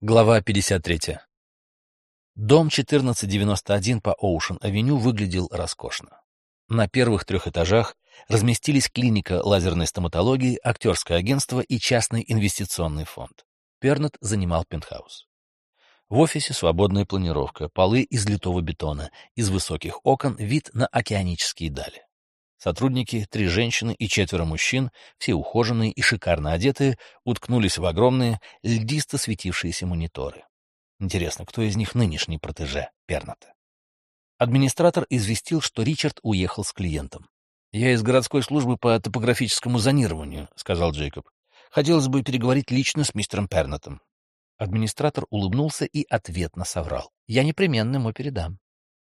Глава 53. Дом 1491 по Оушен-авеню выглядел роскошно. На первых трех этажах разместились клиника лазерной стоматологии, актерское агентство и частный инвестиционный фонд. Пернет занимал пентхаус. В офисе свободная планировка, полы из литого бетона, из высоких окон вид на океанические дали. Сотрудники, три женщины и четверо мужчин, все ухоженные и шикарно одетые, уткнулись в огромные, льдисто светившиеся мониторы. Интересно, кто из них нынешний протеже Перната? Администратор известил, что Ричард уехал с клиентом. «Я из городской службы по топографическому зонированию», — сказал Джейкоб. «Хотелось бы переговорить лично с мистером Пернатом». Администратор улыбнулся и ответно соврал. «Я непременно ему передам.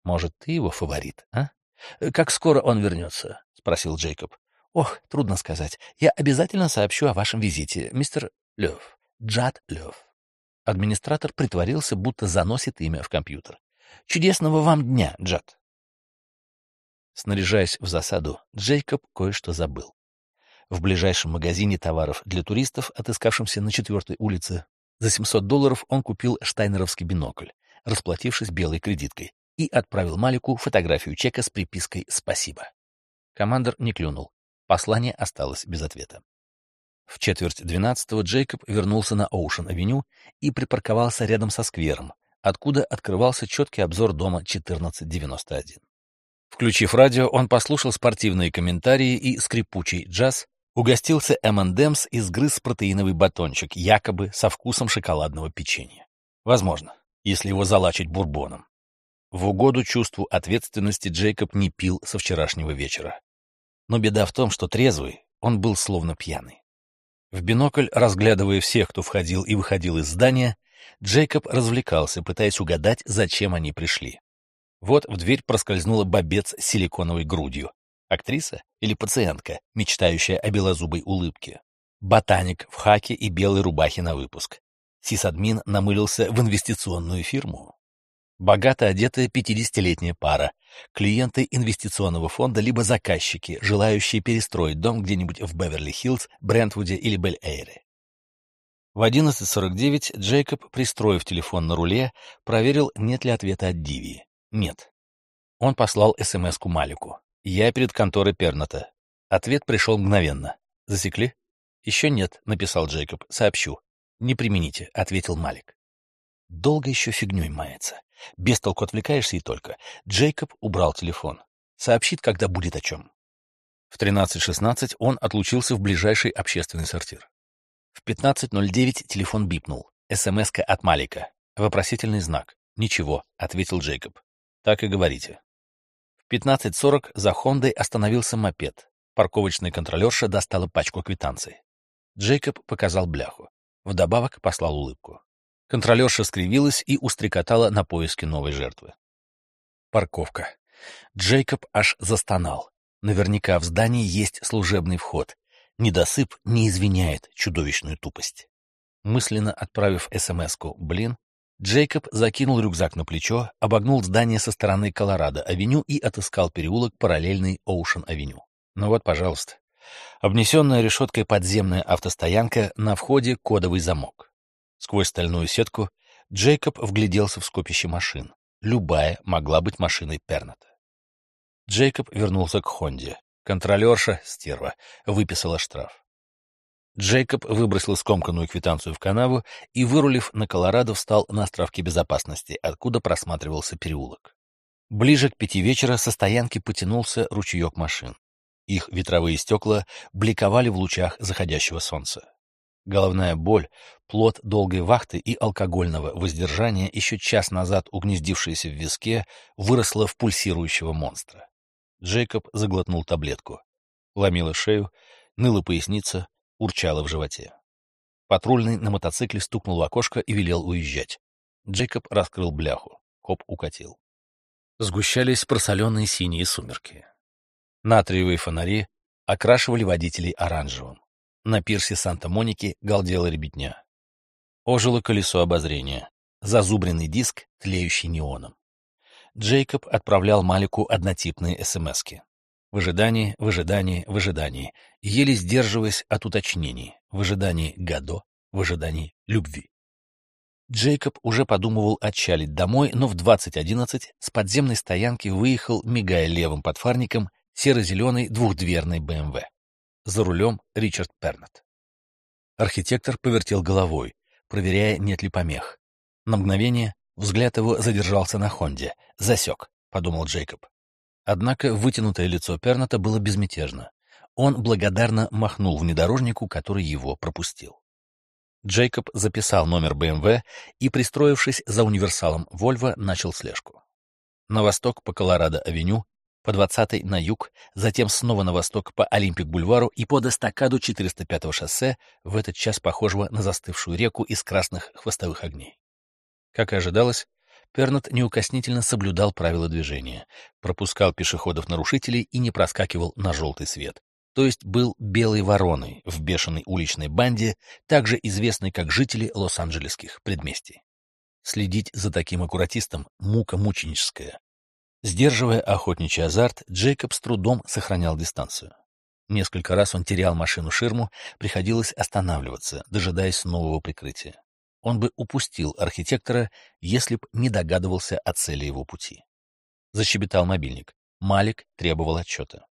Может, ты его фаворит, а?» «Как скоро он вернется?» — спросил Джейкоб. «Ох, трудно сказать. Я обязательно сообщу о вашем визите, мистер Лев. Джад Лев». Администратор притворился, будто заносит имя в компьютер. «Чудесного вам дня, Джад!» Снаряжаясь в засаду, Джейкоб кое-что забыл. В ближайшем магазине товаров для туристов, отыскавшемся на четвертой улице, за 700 долларов он купил штайнеровский бинокль, расплатившись белой кредиткой, и отправил Малику фотографию чека с припиской «Спасибо». Командор не клюнул. Послание осталось без ответа. В четверть двенадцатого Джейкоб вернулся на Оушен-авеню и припарковался рядом со сквером, откуда открывался четкий обзор дома 1491. Включив радио, он послушал спортивные комментарии и скрипучий джаз, угостился M&M's и сгрыз протеиновый батончик, якобы со вкусом шоколадного печенья. Возможно, если его залачить бурбоном. В угоду чувству ответственности Джейкоб не пил со вчерашнего вечера. Но беда в том, что трезвый он был словно пьяный. В бинокль, разглядывая всех, кто входил и выходил из здания, Джейкоб развлекался, пытаясь угадать, зачем они пришли. Вот в дверь проскользнула бобец с силиконовой грудью. Актриса или пациентка, мечтающая о белозубой улыбке. Ботаник в хаке и белой рубахе на выпуск. Сисадмин намылился в инвестиционную фирму. Богато одетая 50-летняя пара, клиенты инвестиционного фонда либо заказчики, желающие перестроить дом где-нибудь в Беверли-Хиллз, Брентвуде или Бель-Эйре. В 11.49 Джейкоб, пристроив телефон на руле, проверил, нет ли ответа от Дивии. Нет. Он послал СМС-ку Малику. «Я перед конторой Перната». Ответ пришел мгновенно. «Засекли?» «Еще нет», — написал Джейкоб. «Сообщу». «Не примените», — ответил Малик. Долго еще фигней мается. Без толку отвлекаешься и только. Джейкоб убрал телефон. Сообщит, когда будет о чем. В 13.16 он отлучился в ближайший общественный сортир. В 15.09 телефон бипнул. смс от Малика. Вопросительный знак. «Ничего», — ответил Джейкоб. «Так и говорите». В 15.40 за Хондой остановился мопед. Парковочная контролерша достала пачку квитанций. Джейкоб показал бляху. Вдобавок послал улыбку. Контролерша скривилась и устрекотала на поиски новой жертвы. Парковка. Джейкоб аж застонал. Наверняка в здании есть служебный вход. Недосып не извиняет чудовищную тупость. Мысленно отправив СМС-ку «Блин», Джейкоб закинул рюкзак на плечо, обогнул здание со стороны Колорадо-авеню и отыскал переулок, параллельный Оушен-авеню. Ну вот, пожалуйста. Обнесенная решеткой подземная автостоянка, на входе кодовый замок. Сквозь стальную сетку Джейкоб вгляделся в скопище машин. Любая могла быть машиной Перната. Джейкоб вернулся к Хонде. Контролерша, стерва, выписала штраф. Джейкоб выбросил скомканную квитанцию в канаву и, вырулив на Колорадо, встал на островке безопасности, откуда просматривался переулок. Ближе к пяти вечера со стоянки потянулся ручеек машин. Их ветровые стекла бликовали в лучах заходящего солнца. Головная боль, плод долгой вахты и алкогольного воздержания, еще час назад угнездившаяся в виске, выросла в пульсирующего монстра. Джейкоб заглотнул таблетку. Ломила шею, ныла поясница, урчала в животе. Патрульный на мотоцикле стукнул в окошко и велел уезжать. Джейкоб раскрыл бляху. Коп укатил. Сгущались просоленные синие сумерки. Натриевые фонари окрашивали водителей оранжевым. На пирсе Санта-Моники галдела ребятня. Ожило колесо обозрения. Зазубренный диск, тлеющий неоном. Джейкоб отправлял Малику однотипные СМСки. В ожидании, в ожидании, в ожидании, еле сдерживаясь от уточнений, в ожидании Гадо, в ожидании любви. Джейкоб уже подумывал отчалить домой, но в 20.11 с подземной стоянки выехал, мигая левым подфарником, серо-зеленый двухдверный БМВ. За рулем Ричард Пернет. Архитектор повертел головой, проверяя, нет ли помех. На мгновение взгляд его задержался на Хонде. «Засек», — подумал Джейкоб. Однако вытянутое лицо Перната было безмятежно. Он благодарно махнул внедорожнику, который его пропустил. Джейкоб записал номер БМВ и, пристроившись за универсалом Вольво, начал слежку. На восток по Колорадо-авеню, по 20-й на юг, затем снова на восток по Олимпик-бульвару и под эстакаду 405-го шоссе, в этот час похожего на застывшую реку из красных хвостовых огней. Как и ожидалось, Пернет неукоснительно соблюдал правила движения, пропускал пешеходов-нарушителей и не проскакивал на желтый свет, то есть был белой вороной в бешеной уличной банде, также известной как жители лос-анджелесских предместий. Следить за таким аккуратистом — мука мученическая. Сдерживая охотничий азарт, Джейкоб с трудом сохранял дистанцию. Несколько раз он терял машину-ширму, приходилось останавливаться, дожидаясь нового прикрытия. Он бы упустил архитектора, если б не догадывался о цели его пути. Защебетал мобильник. Малик требовал отчета.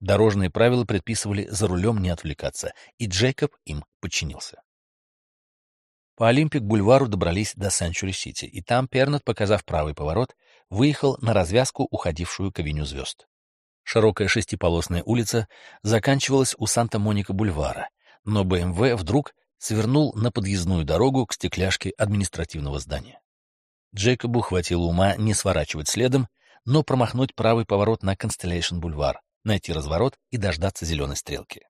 Дорожные правила предписывали за рулем не отвлекаться, и Джейкоб им подчинился. По Олимпик-бульвару добрались до Сенчури-Сити, и там Пернет, показав правый поворот, выехал на развязку, уходившую к авеню звезд. Широкая шестиполосная улица заканчивалась у Санта-Моника-бульвара, но БМВ вдруг свернул на подъездную дорогу к стекляшке административного здания. Джейкобу хватило ума не сворачивать следом, но промахнуть правый поворот на Констеллейшн-бульвар, найти разворот и дождаться зеленой стрелки.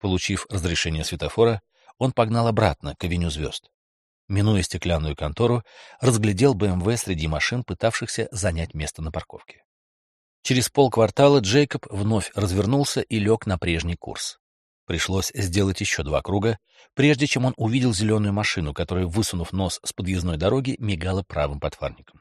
Получив разрешение светофора, он погнал обратно к авеню звезд. Минуя стеклянную контору, разглядел БМВ среди машин, пытавшихся занять место на парковке. Через полквартала Джейкоб вновь развернулся и лег на прежний курс. Пришлось сделать еще два круга, прежде чем он увидел зеленую машину, которая, высунув нос с подъездной дороги, мигала правым подфарником.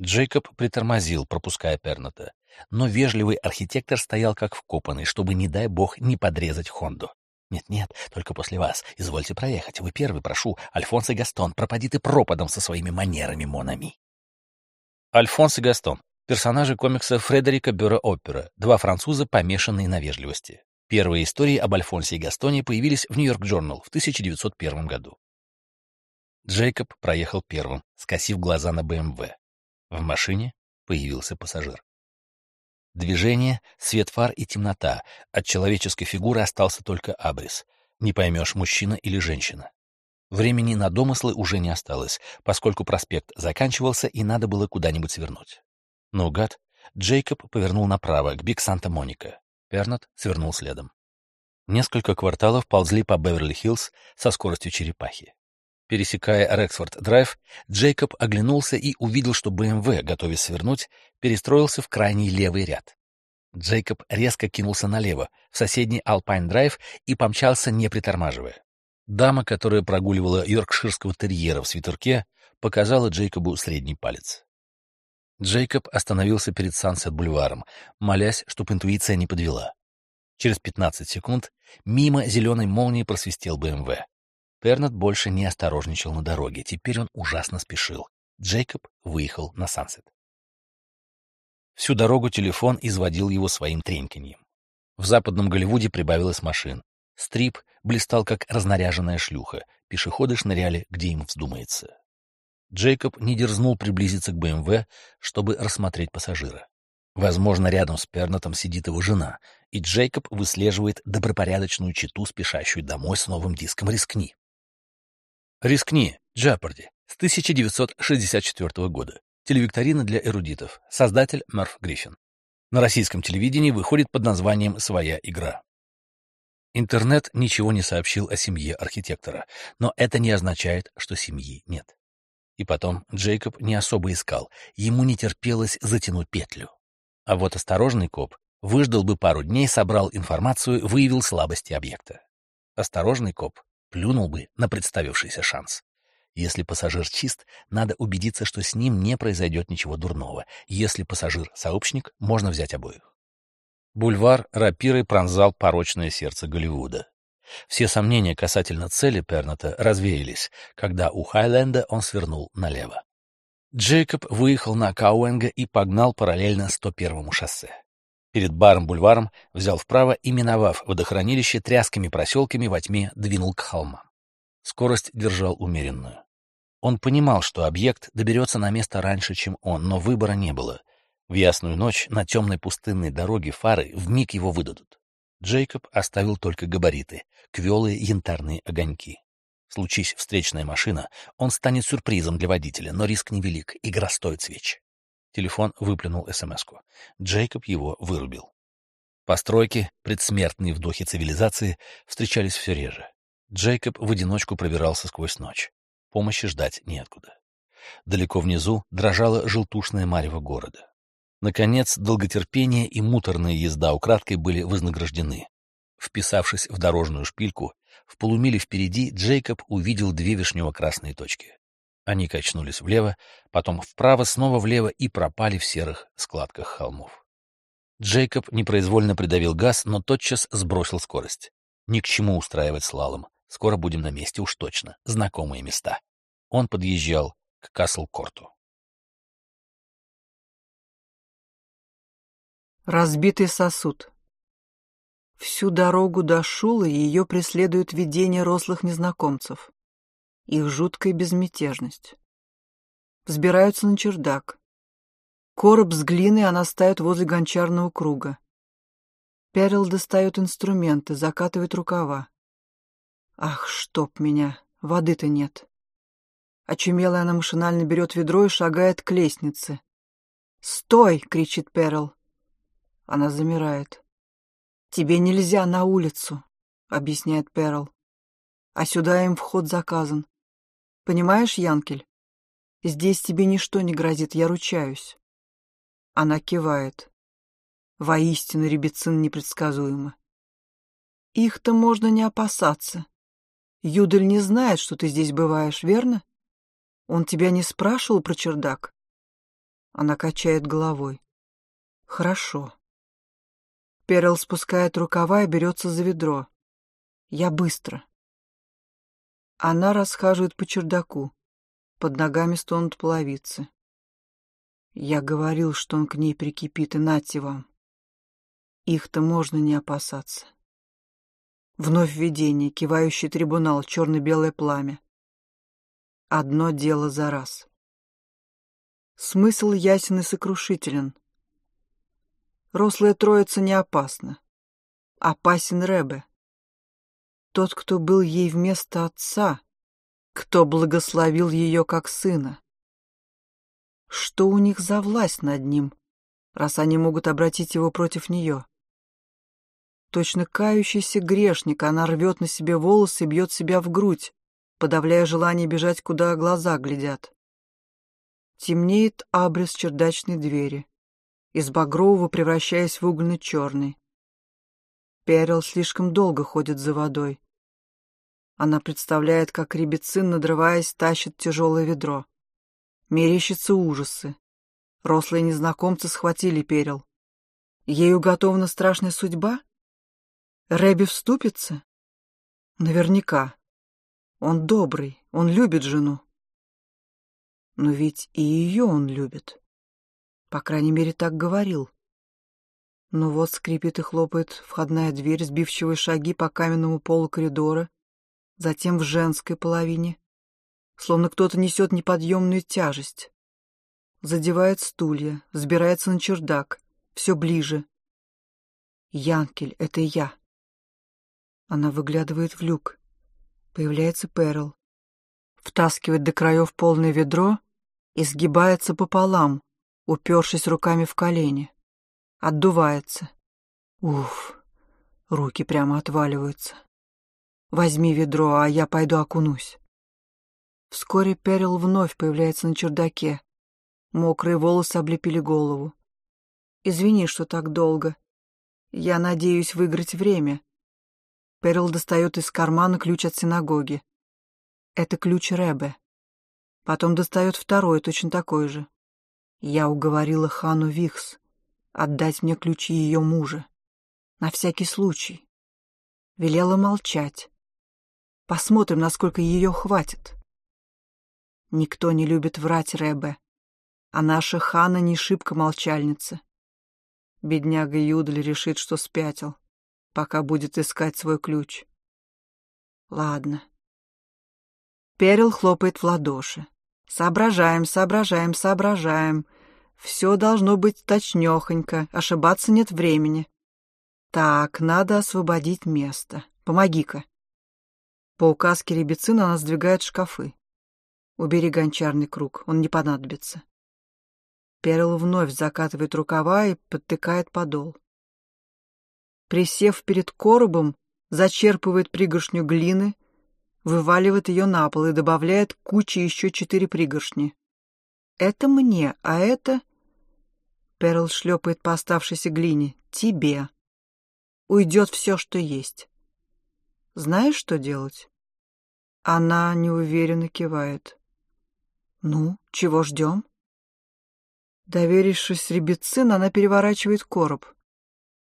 Джейкоб притормозил, пропуская Перната, но вежливый архитектор стоял как вкопанный, чтобы, не дай бог, не подрезать Хонду. «Нет-нет, только после вас. Извольте проехать. Вы первый, прошу. Альфонс и Гастон, пропади ты пропадом со своими манерами, Монами». Альфонс и Гастон. Персонажи комикса Фредерика Бюро Опера. Два француза, помешанные на вежливости. Первые истории об Альфонсе и Гастоне появились в Нью-Йорк Джорнал в 1901 году. Джейкоб проехал первым, скосив глаза на БМВ. В машине появился пассажир. Движение, свет фар и темнота. От человеческой фигуры остался только абрис. Не поймешь, мужчина или женщина. Времени на домыслы уже не осталось, поскольку проспект заканчивался и надо было куда-нибудь свернуть. Наугад Джейкоб повернул направо, к Биг Санта-Моника. Пернат свернул следом. Несколько кварталов ползли по Беверли-Хиллз со скоростью черепахи. Пересекая Рексфорд-драйв, Джейкоб оглянулся и увидел, что БМВ, готовясь свернуть, перестроился в крайний левый ряд. Джейкоб резко кинулся налево, в соседний Алпайн-драйв и помчался, не притормаживая. Дама, которая прогуливала йоркширского терьера в свитерке, показала Джейкобу средний палец. Джейкоб остановился перед Сансет-бульваром, молясь, чтоб интуиция не подвела. Через 15 секунд мимо зеленой молнии просвистел БМВ. Пернет больше не осторожничал на дороге, теперь он ужасно спешил. Джейкоб выехал на Сансет. Всю дорогу телефон изводил его своим треньканьем. В западном Голливуде прибавилось машин. Стрип блистал, как разнаряженная шлюха. Пешеходы шныряли, где им вздумается. Джейкоб не дерзнул приблизиться к БМВ, чтобы рассмотреть пассажира. Возможно, рядом с Пернатом сидит его жена, и Джейкоб выслеживает добропорядочную читу, спешащую домой с новым диском «Рискни». «Рискни», Джапарди, с 1964 года. Телевикторина для эрудитов. Создатель Мерф Гриффин. На российском телевидении выходит под названием «Своя игра». Интернет ничего не сообщил о семье архитектора, но это не означает, что семьи нет. И потом Джейкоб не особо искал, ему не терпелось затянуть петлю. А вот осторожный коп выждал бы пару дней, собрал информацию, выявил слабости объекта. Осторожный коп плюнул бы на представившийся шанс. Если пассажир чист, надо убедиться, что с ним не произойдет ничего дурного. Если пассажир — сообщник, можно взять обоих. Бульвар рапирой пронзал порочное сердце Голливуда. Все сомнения касательно цели Перната развеялись, когда у Хайленда он свернул налево. Джейкоб выехал на Кауэнга и погнал параллельно 101-му шоссе. Перед баром-бульваром взял вправо и, миновав водохранилище, тряскими проселками во тьме двинул к холмам. Скорость держал умеренную. Он понимал, что объект доберется на место раньше, чем он, но выбора не было. В ясную ночь на темной пустынной дороге фары вмиг его выдадут. Джейкоб оставил только габариты, квелые янтарные огоньки. Случись встречная машина, он станет сюрпризом для водителя, но риск невелик, игра стоит свеч. Телефон выплюнул СМС-ку. Джейкоб его вырубил. Постройки, предсмертные в духе цивилизации, встречались все реже. Джейкоб в одиночку пробирался сквозь ночь. Помощи ждать неоткуда. Далеко внизу дрожала желтушная марево города. Наконец, долготерпение и муторная езда украдкой были вознаграждены. Вписавшись в дорожную шпильку, в полумиле впереди Джейкоб увидел две вишнево-красные точки. Они качнулись влево, потом вправо, снова влево и пропали в серых складках холмов. Джейкоб непроизвольно придавил газ, но тотчас сбросил скорость. Ни к чему устраивать слалом. Скоро будем на месте уж точно. Знакомые места. Он подъезжал к Касл-Корту. Разбитый сосуд. Всю дорогу до Шулы ее преследует видение рослых незнакомцев их жуткая безмятежность. Взбираются на чердак. Короб с глиной она ставит возле гончарного круга. Перл достает инструменты, закатывает рукава. Ах, чтоб меня, воды-то нет. Очумелая она машинально берет ведро и шагает к лестнице. «Стой!» — кричит Перл. Она замирает. «Тебе нельзя на улицу», — объясняет Перл. «А сюда им вход заказан. Понимаешь, Янкель? Здесь тебе ничто не грозит, я ручаюсь. Она кивает. Воистину, ребецин непредсказуемо. Их-то можно не опасаться. Юдель не знает, что ты здесь бываешь, верно? Он тебя не спрашивал про чердак? Она качает головой. Хорошо. Перл спускает рукава и берется за ведро. Я быстро. Она расхаживает по чердаку. Под ногами стонут половицы. Я говорил, что он к ней прикипит, и нате вам. Их-то можно не опасаться. Вновь видение, кивающий трибунал, черно-белое пламя. Одно дело за раз. Смысл ясен и сокрушителен. Рослая троица не опасна. Опасен Ребе тот, кто был ей вместо отца, кто благословил ее как сына. Что у них за власть над ним, раз они могут обратить его против нее? Точно кающийся грешник, она рвет на себе волосы и бьет себя в грудь, подавляя желание бежать, куда глаза глядят. Темнеет абрис чердачной двери, из багрового превращаясь в угольно-черный. Перел слишком долго ходит за водой. Она представляет, как ребецин, надрываясь, тащит тяжелое ведро. Мерещатся ужасы. Рослые незнакомцы схватили перел. Ей уготована страшная судьба? Рэби вступится? Наверняка. Он добрый, он любит жену. Но ведь и ее он любит. По крайней мере, так говорил. Но вот скрипит и хлопает входная дверь, сбивчивые шаги по каменному полу коридора, затем в женской половине, словно кто-то несет неподъемную тяжесть. Задевает стулья, сбирается на чердак, все ближе. Янкель, это я. Она выглядывает в люк. Появляется Перл. Втаскивает до краев полное ведро и сгибается пополам, упершись руками в колени. Отдувается. Уф, руки прямо отваливаются. Возьми ведро, а я пойду окунусь. Вскоре Перил вновь появляется на чердаке. Мокрые волосы облепили голову. Извини, что так долго. Я надеюсь выиграть время. Перил достает из кармана ключ от синагоги. Это ключ Рэбе. Потом достает второй, точно такой же. Я уговорила Хану Викс отдать мне ключи ее мужа. На всякий случай. Велела молчать. Посмотрим, насколько ее хватит. Никто не любит врать Рэбе, а наша Хана не шибко молчальница. Бедняга Юдаль решит, что спятил, пока будет искать свой ключ. Ладно. Перел хлопает в ладоши. Соображаем, соображаем, соображаем. Все должно быть точнёхонько, ошибаться нет времени. Так, надо освободить место. Помоги-ка. По указке ребецина она сдвигает шкафы. Убери гончарный круг, он не понадобится. Перл вновь закатывает рукава и подтыкает подол. Присев перед коробом, зачерпывает пригоршню глины, вываливает ее на пол и добавляет куче еще четыре пригоршни. «Это мне, а это...» Перл шлепает по оставшейся глине. «Тебе. Уйдет все, что есть. Знаешь, что делать?» Она неуверенно кивает. «Ну, чего ждем?» Доверившись ребецин, она переворачивает короб.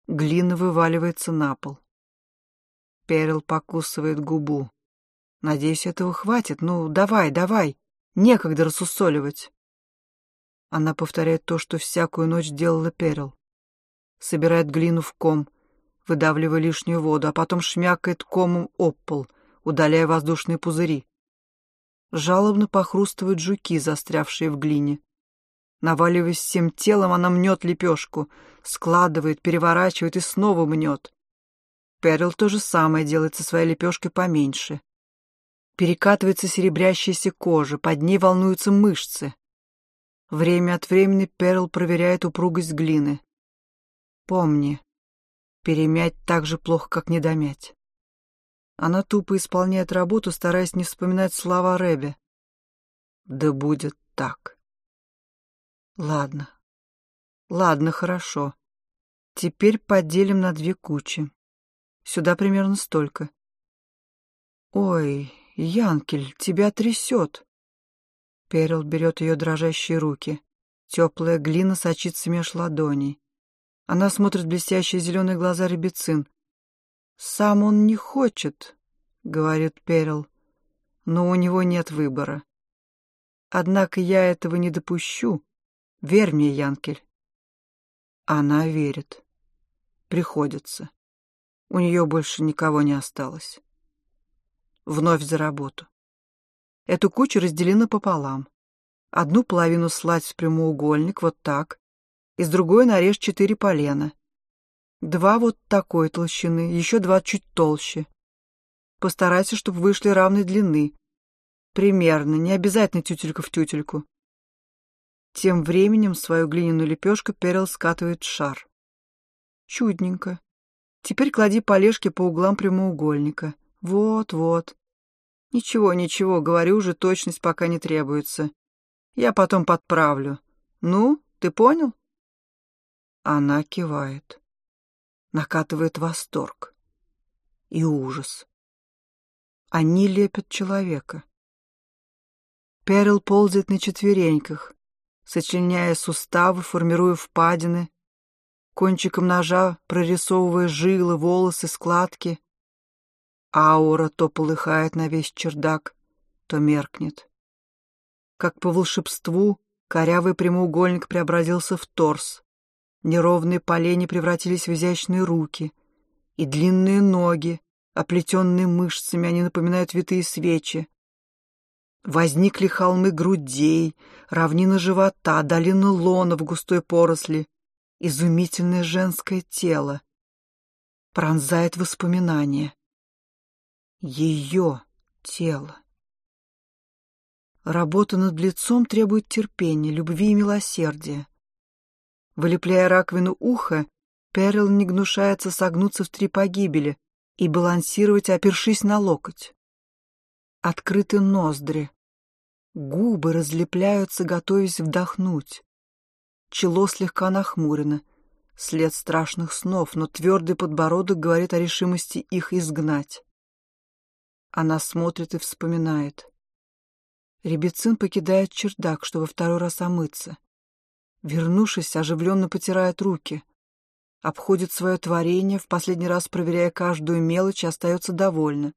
Глина вываливается на пол. Перл покусывает губу. Надеюсь, этого хватит. Ну, давай, давай. Некогда рассусоливать. Она повторяет то, что всякую ночь делала Перл. Собирает глину в ком, выдавливая лишнюю воду, а потом шмякает комом об пол, удаляя воздушные пузыри. Жалобно похрустывают жуки, застрявшие в глине. Наваливаясь всем телом, она мнет лепешку, складывает, переворачивает и снова мнет. Перл то же самое делает со своей лепешкой поменьше. Перекатывается серебрящаяся кожа, под ней волнуются мышцы. Время от времени Перл проверяет упругость глины. Помни, перемять так же плохо, как недомять. Она тупо исполняет работу, стараясь не вспоминать слова Рэбе. Да будет так. Ладно. Ладно, хорошо. Теперь поделим на две кучи. Сюда примерно столько. Ой, Янкель, тебя трясет. Перл берет ее дрожащие руки. Теплая глина сочится меж ладоней. Она смотрит блестящие зеленые глаза ребецин. «Сам он не хочет», — говорит Перл, — «но у него нет выбора. Однако я этого не допущу. Верь мне, Янкель». Она верит. Приходится. У нее больше никого не осталось. Вновь за работу. Эту кучу разделена пополам. Одну половину слать в прямоугольник, вот так, из другой нарежь четыре полена. Два вот такой толщины, еще два чуть толще. Постарайся, чтобы вышли равной длины. Примерно, не обязательно тютелька в тютельку. Тем временем свою глиняную лепешку Перл скатывает в шар. Чудненько. Теперь клади полежки по углам прямоугольника. Вот-вот. Ничего, ничего, говорю же, точность пока не требуется. Я потом подправлю. Ну, ты понял? Она кивает накатывает восторг и ужас. Они лепят человека. Перл ползает на четвереньках, сочленяя суставы, формируя впадины, кончиком ножа прорисовывая жилы, волосы, складки. Аура то полыхает на весь чердак, то меркнет. Как по волшебству, корявый прямоугольник преобразился в торс, Неровные полени превратились в изящные руки и длинные ноги, оплетенные мышцами, они напоминают витые свечи. Возникли холмы грудей, равнина живота, долина лона в густой поросли, изумительное женское тело. Пронзает воспоминания. Ее тело. Работа над лицом требует терпения, любви и милосердия. Вылепляя раковину уха, Перл не гнушается согнуться в три погибели и балансировать, опершись на локоть. Открыты ноздри. Губы разлепляются, готовясь вдохнуть. Чело слегка нахмурено. След страшных снов, но твердый подбородок говорит о решимости их изгнать. Она смотрит и вспоминает. Ребецин покидает чердак, чтобы второй раз омыться. Вернувшись, оживленно потирает руки. обходит свое творение, в последний раз проверяя каждую мелочь остается довольна.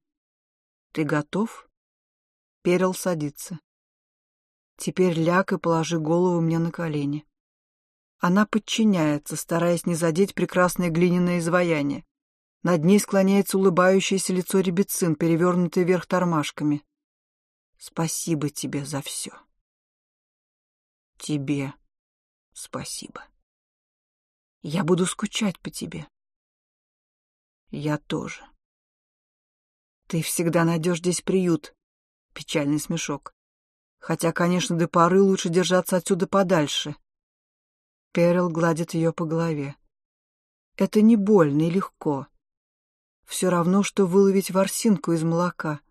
«Ты готов?» Перел садится. «Теперь ляг и положи голову мне на колени». Она подчиняется, стараясь не задеть прекрасное глиняное изваяние. Над ней склоняется улыбающееся лицо ребецин, перевернутое вверх тормашками. «Спасибо тебе за все». «Тебе спасибо». Я буду скучать по тебе. Я тоже. Ты всегда найдешь здесь приют. Печальный смешок. Хотя, конечно, до поры лучше держаться отсюда подальше. Перл гладит ее по голове. Это не больно и легко. Все равно, что выловить ворсинку из молока.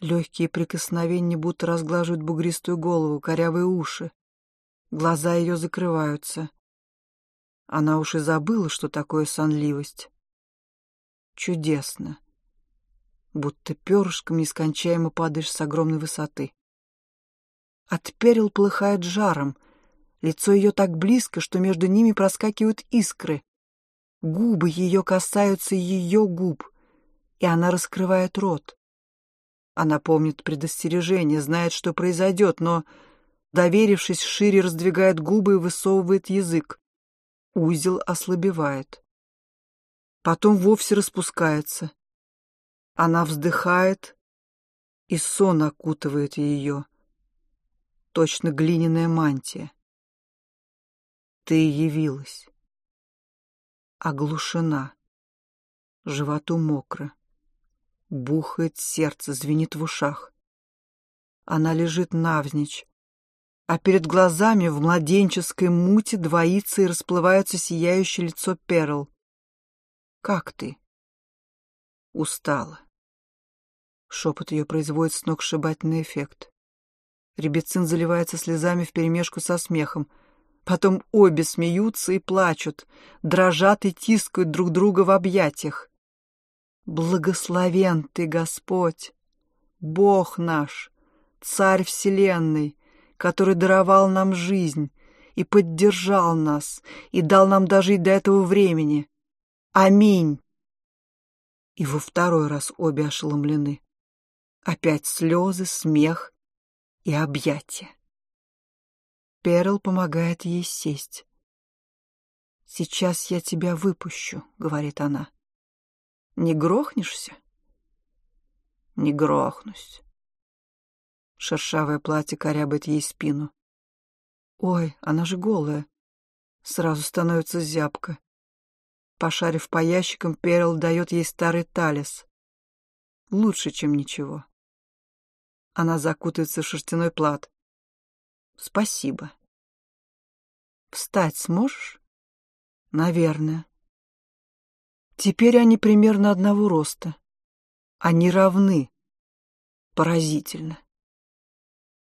Легкие прикосновения будто разглаживают бугристую голову, корявые уши. Глаза ее закрываются. Она уж и забыла, что такое сонливость. Чудесно. Будто перышком нескончаемо падаешь с огромной высоты. От перил полыхает жаром. Лицо ее так близко, что между ними проскакивают искры. Губы ее касаются ее губ, и она раскрывает рот. Она помнит предостережение, знает, что произойдет, но, доверившись, шире раздвигает губы и высовывает язык. Узел ослабевает. Потом вовсе распускается. Она вздыхает, и сон окутывает ее. Точно глиняная мантия. Ты явилась. Оглушена. Животу мокро. Бухает сердце, звенит в ушах. Она лежит навзничь, а перед глазами в младенческой муте двоится и расплывается сияющее лицо Перл. «Как ты?» «Устала». Шепот ее производит сногсшибательный эффект. Ребецин заливается слезами вперемешку со смехом. Потом обе смеются и плачут, дрожат и тискают друг друга в объятиях. «Благословен ты, Господь! Бог наш, Царь Вселенной!» Который даровал нам жизнь и поддержал нас, и дал нам дожить до этого времени. Аминь!» И во второй раз обе ошеломлены. Опять слезы, смех и объятия. Перл помогает ей сесть. «Сейчас я тебя выпущу», — говорит она. «Не грохнешься?» «Не грохнусь», Шершавое платье корябает ей спину. Ой, она же голая. Сразу становится зябко. Пошарив по ящикам, Перл дает ей старый талис. Лучше, чем ничего. Она закутается в шерстяной плат. Спасибо. Встать сможешь? Наверное. Теперь они примерно одного роста. Они равны. Поразительно.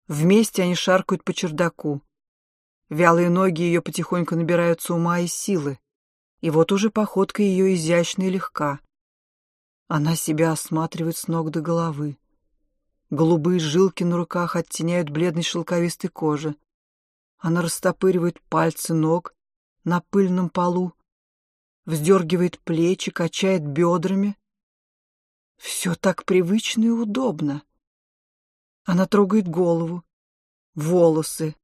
Вместе они шаркают по чердаку. Вялые ноги ее потихоньку набираются ума и силы. И вот уже походка ее изящна и легка. Она себя осматривает с ног до головы. Голубые жилки на руках оттеняют бледной шелковистой кожи. Она растопыривает пальцы ног на пыльном полу, вздергивает плечи, качает бедрами. Все так привычно и удобно. Она трогает голову, волосы,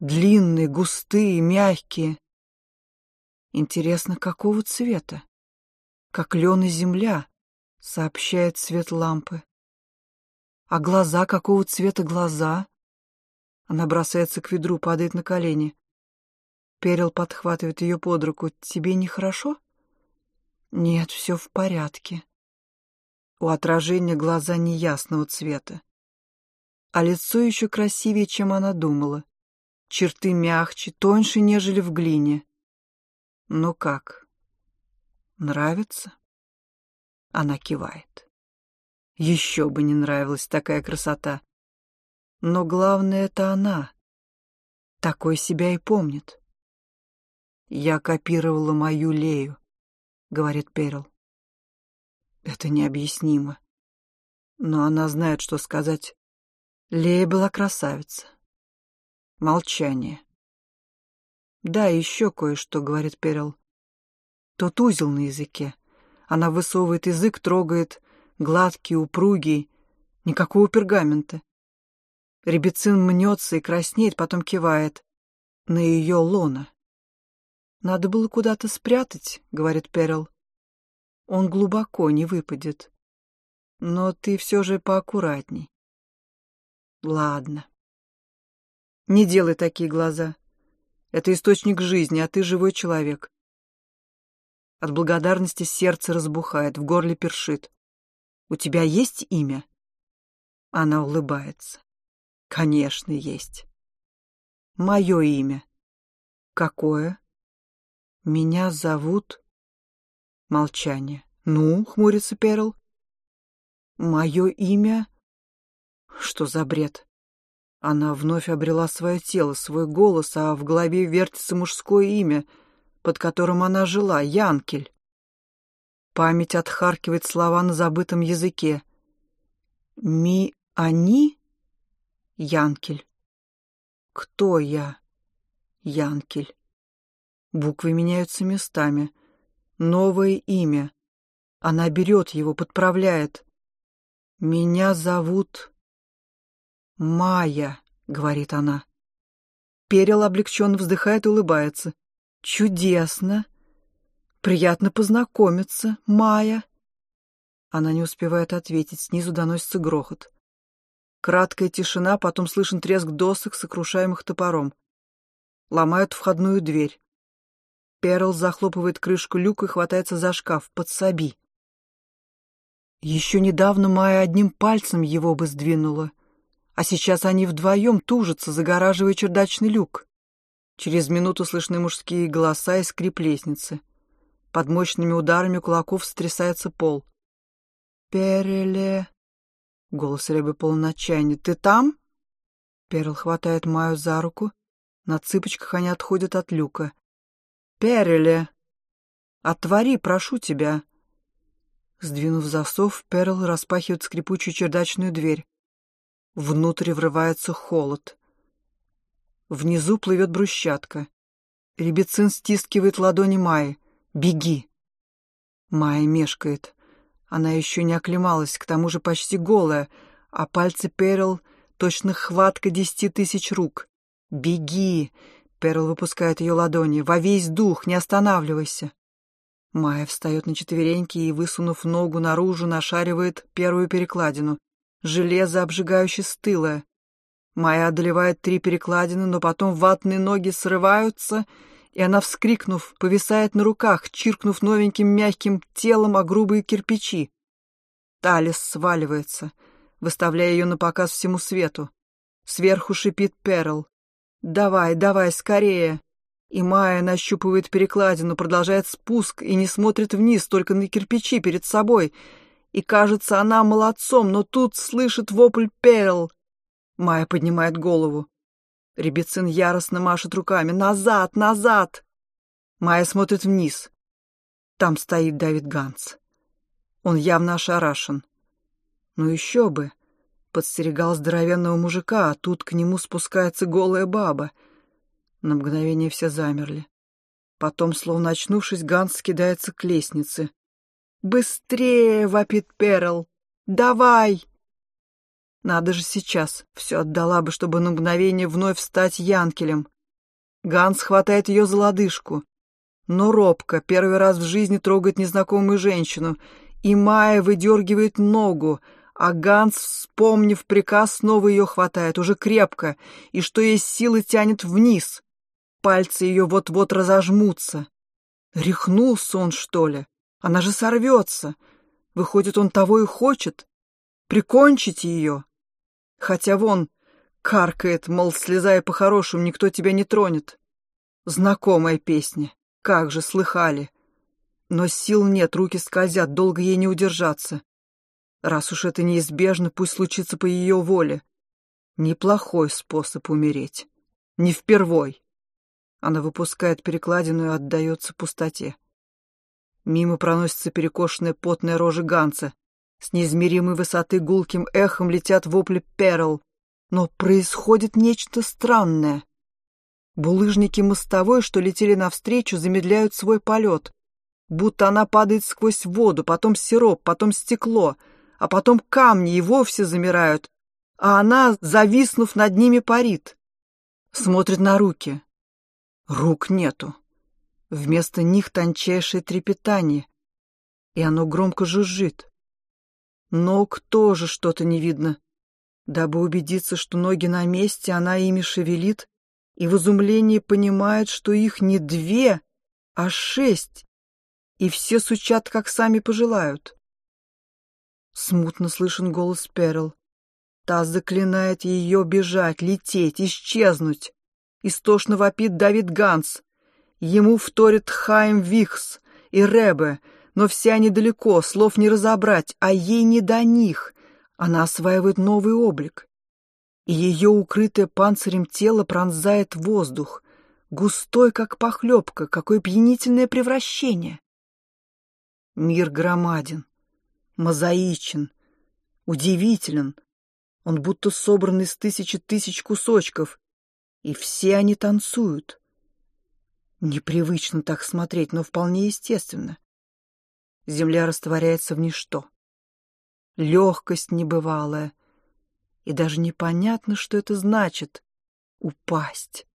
длинные, густые, мягкие. Интересно, какого цвета? Как лен и земля, сообщает цвет лампы. А глаза какого цвета глаза? Она бросается к ведру, падает на колени. Перел подхватывает ее под руку. «Тебе нехорошо?» «Нет, все в порядке». У отражения глаза неясного цвета а лицо еще красивее, чем она думала. Черты мягче, тоньше, нежели в глине. Ну как? Нравится? Она кивает. Еще бы не нравилась такая красота. Но главное — это она. Такой себя и помнит. «Я копировала мою Лею», — говорит Перл. Это необъяснимо. Но она знает, что сказать Лея была красавица. Молчание. «Да, еще кое-что», — говорит Перл. «Тот узел на языке. Она высовывает язык, трогает, гладкий, упругий, никакого пергамента. Ребецин мнется и краснеет, потом кивает. На ее лона. «Надо было куда-то спрятать», — говорит Перл. «Он глубоко не выпадет. Но ты все же поаккуратней». «Ладно. Не делай такие глаза. Это источник жизни, а ты живой человек. От благодарности сердце разбухает, в горле першит. «У тебя есть имя?» Она улыбается. «Конечно, есть. Мое имя. Какое?» «Меня зовут...» Молчание. «Ну?» — хмурится Перл. «Мое имя...» Что за бред? Она вновь обрела свое тело, свой голос, а в голове вертится мужское имя — под которым она жила, Янкель. Память отхаркивает слова на забытом языке. «Ми-они?» Янкель. «Кто я?» Янкель. Буквы меняются местами. Новое имя. Она берет его, подправляет. «Меня зовут...» «Майя», — говорит она. Перел облегченно вздыхает и улыбается. «Чудесно! Приятно познакомиться, Майя!» Она не успевает ответить, снизу доносится грохот. Краткая тишина, потом слышен треск досок, сокрушаемых топором. Ломают входную дверь. Перл захлопывает крышку люка и хватается за шкаф. Подсоби. Еще недавно Майя одним пальцем его бы сдвинула, а сейчас они вдвоем тужатся, загораживая чердачный люк. Через минуту слышны мужские голоса и скрип лестницы. Под мощными ударами кулаков стрясается пол. «Переле...» — голос Ребы полон. «Ты там?» Перл хватает Маю за руку. На цыпочках они отходят от люка. «Переле! Отвори, прошу тебя!» Сдвинув засов, Перл распахивает скрипучую чердачную дверь. Внутрь врывается холод. Внизу плывет брусчатка. Ребецин стискивает ладони Майи. «Беги!» Майя мешкает. Она еще не оклемалась, к тому же почти голая, а пальцы Перл точно хватка десяти тысяч рук. «Беги!» — Перл выпускает ее ладони. «Во весь дух, не останавливайся!» Майя встает на четвереньки и, высунув ногу наружу, нашаривает первую перекладину. Железо обжигающе стылое. Майя одолевает три перекладины, но потом ватные ноги срываются, и она, вскрикнув, повисает на руках, чиркнув новеньким мягким телом о грубые кирпичи. Талис сваливается, выставляя ее на показ всему свету. Сверху шипит Перл. «Давай, давай, скорее!» И Майя нащупывает перекладину, продолжает спуск и не смотрит вниз, только на кирпичи перед собой. И кажется, она молодцом, но тут слышит вопль Перл. Майя поднимает голову. Ребецин яростно машет руками. «Назад! Назад!» Майя смотрит вниз. Там стоит Давид Ганс. Он явно ошарашен. Ну еще бы. Подстерегал здоровенного мужика, а тут к нему спускается голая баба. На мгновение все замерли. Потом, словно очнувшись, Ганс кидается к лестнице. «Быстрее!» — вопит Перл. «Давай!» Надо же сейчас. Все отдала бы, чтобы на мгновение вновь стать Янкелем. Ганс хватает ее за лодыжку. Но робко, первый раз в жизни трогает незнакомую женщину, и Майя выдергивает ногу, а Ганс, вспомнив приказ, снова ее хватает, уже крепко, и что есть силы тянет вниз. Пальцы ее вот-вот разожмутся. Рехнулся он, что ли? Она же сорвется. Выходит, он того и хочет. Прикончить ее. Хотя вон каркает, мол, слезая по-хорошему, никто тебя не тронет. Знакомая песня. Как же, слыхали. Но сил нет, руки скользят, долго ей не удержаться. Раз уж это неизбежно, пусть случится по ее воле. Неплохой способ умереть. Не впервой. Она выпускает перекладину и отдается пустоте. Мимо проносится перекошенная потная рожа Ганса, с неизмеримой высоты гулким эхом летят вопли Перл. Но происходит нечто странное. Булыжники мостовой, что летели навстречу, замедляют свой полет. Будто она падает сквозь воду, потом сироп, потом стекло, а потом камни и вовсе замирают, а она, зависнув над ними, парит. Смотрит на руки. Рук нету. Вместо них тончайшее трепетание, и оно громко жужжит. Ног тоже что-то не видно. Дабы убедиться, что ноги на месте, она ими шевелит и в изумлении понимает, что их не две, а шесть, и все сучат, как сами пожелают. Смутно слышен голос Перл. Та заклинает ее бежать, лететь, исчезнуть. Истошно вопит Давид Ганс. Ему вторит Хайм Вихс и Ребе, но все они далеко, слов не разобрать, а ей не до них. Она осваивает новый облик. И ее укрытое панцирем тело пронзает воздух, густой, как похлебка, какое пьянительное превращение. Мир громаден, мозаичен, удивителен, он будто собран из тысячи тысяч кусочков, и все они танцуют. Непривычно так смотреть, но вполне естественно. Земля растворяется в ничто. Легкость небывалая. И даже непонятно, что это значит — упасть.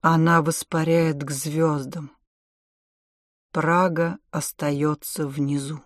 Она воспаряет к звездам. Прага остается внизу.